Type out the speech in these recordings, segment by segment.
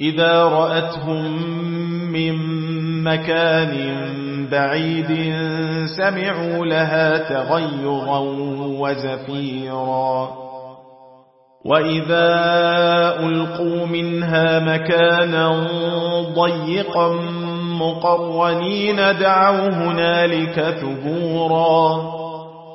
إذا رأتهم من مكان بعيد سمعوا لها تغيرا وزفيرا. وإذا ألقوا منها مكانا ضيقا مقرنين دعوا هنالك ثبورا.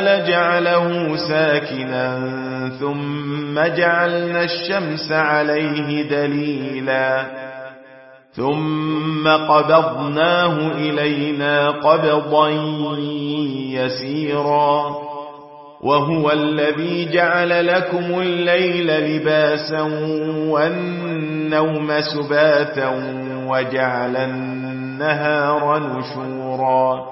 لجعله ساكنا ثم جعلنا الشمس عليه دليلا ثم قبضناه إلينا قبضا يسيرا وهو الذي جعل لكم الليل لباسا والنوم سباتا وجعل النهار نشورا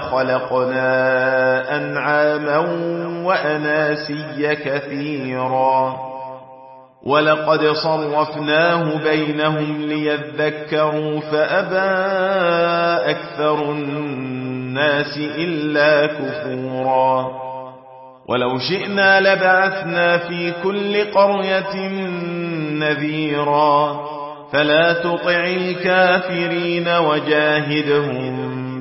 خلقنا أنعاما وأناسيا كثيرا ولقد صرفناه بينهم ليذكروا فأبى أكثر الناس إلا كفورا ولو شئنا لبعثنا في كل قرية نذيرا فلا تطع الكافرين وجاهدهم